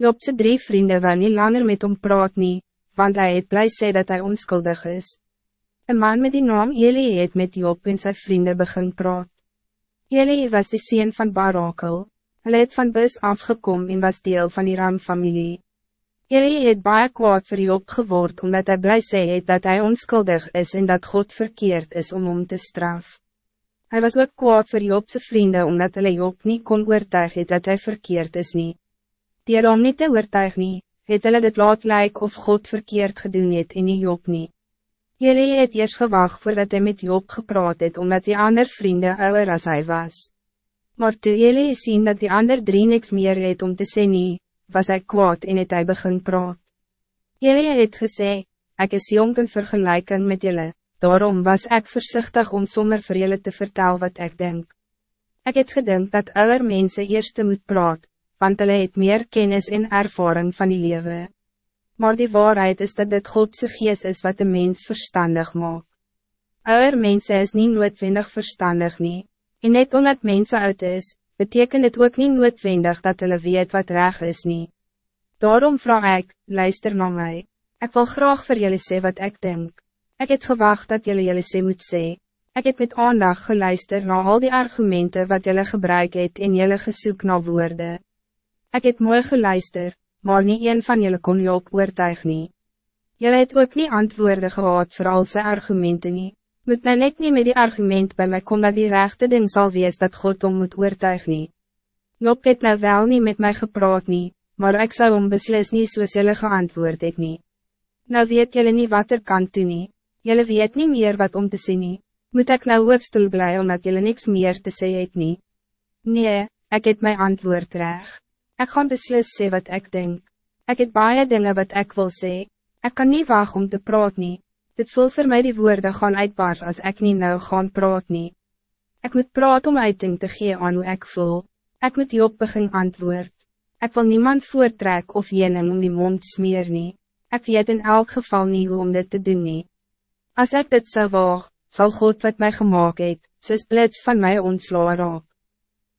Jobse drie vrienden wil niet langer met hom praat nie, want hij het blij sê dat hij onschuldig is. Een man met die naam Eli het met Job en zijn vrienden begin praat. Eli was de sien van Barakel. Hij het van Bus afgekom en was deel van die Ram-familie. Eli het baie kwaad vir Job geword omdat hij blij sê het dat hij onschuldig is en dat God verkeerd is om hem te straf. Hij was ook kwaad vir Jobse vrienden omdat hulle Job niet kon oortuig het dat hij verkeerd is niet. Die om niet te oortuig nie, het hulle dit laat lyk of God verkeerd gedoen het en nie Job nie. Jullie het eers gewacht voordat hij met Job gepraat het omdat die ander vrienden ouder as hij was. Maar toe jullie zien dat die ander drie niks meer het om te sê nie, was hij kwaad en het hy begin praat. Jullie het gesê, ik is jong in vergelijking met jullie, daarom was ik voorzichtig om sommer vir jullie te vertellen wat ik denk. Ik het gedink dat ouder mensen eerst moet praat, want hulle het meer kennis en ervaring van die leven. Maar die waarheid is dat dit Godse geest is wat de mens verstandig maakt. Ouder mensen is niet noodwendig verstandig nie, en net omdat mensen uit is, betekent het ook niet noodwendig dat hulle weet wat reg is nie. Daarom vraag ik, luister naar mij. Ik wil graag voor jullie sê wat ik denk. Ik het gewacht dat jullie jullie sê moet sê. Ik heb met aandacht geluister naar al die argumenten wat jullie gebruik het en jullie gesoek naar woorden. Ik heb mooi geluister, maar niet een van jullie kon je op oortuig nie. Jullie het ook niet antwoorden gehad voor al zijn argumenten nie. Moet nou net niet met die argument bij mij komen dat die rechte ding zal wees dat God om moet oortuig nie. Job het nou wel niet met mij gepraat nie, maar ik zou om beslis nie soos jullie geantwoord het nie. Nou weet jullie niet wat er kan doen nie, jullie weet niet meer wat om te zien nie. Moet ik nou ook stil blij omdat jullie niks meer te zeggen het nie? Nee, ik heb mijn antwoord recht. Ik ga beslis sê wat ik denk. Ik heb baie dingen wat ik wil sê. Ik kan niet wachten om te praat nie. Dit voel voor mij die woorden gaan uitbaar als ik niet nou gaan praat nie. Ik moet praat om uiting te gee aan hoe ik voel. Ik moet die begin antwoord. Ik wil niemand voortrek of jening om die mond smeer nie. Ik weet in elk geval niet hoe om dit te doen nie. Als ik dit zou waag, zal God wat mij gemaakt het, soos blits van mij ontslaan raak.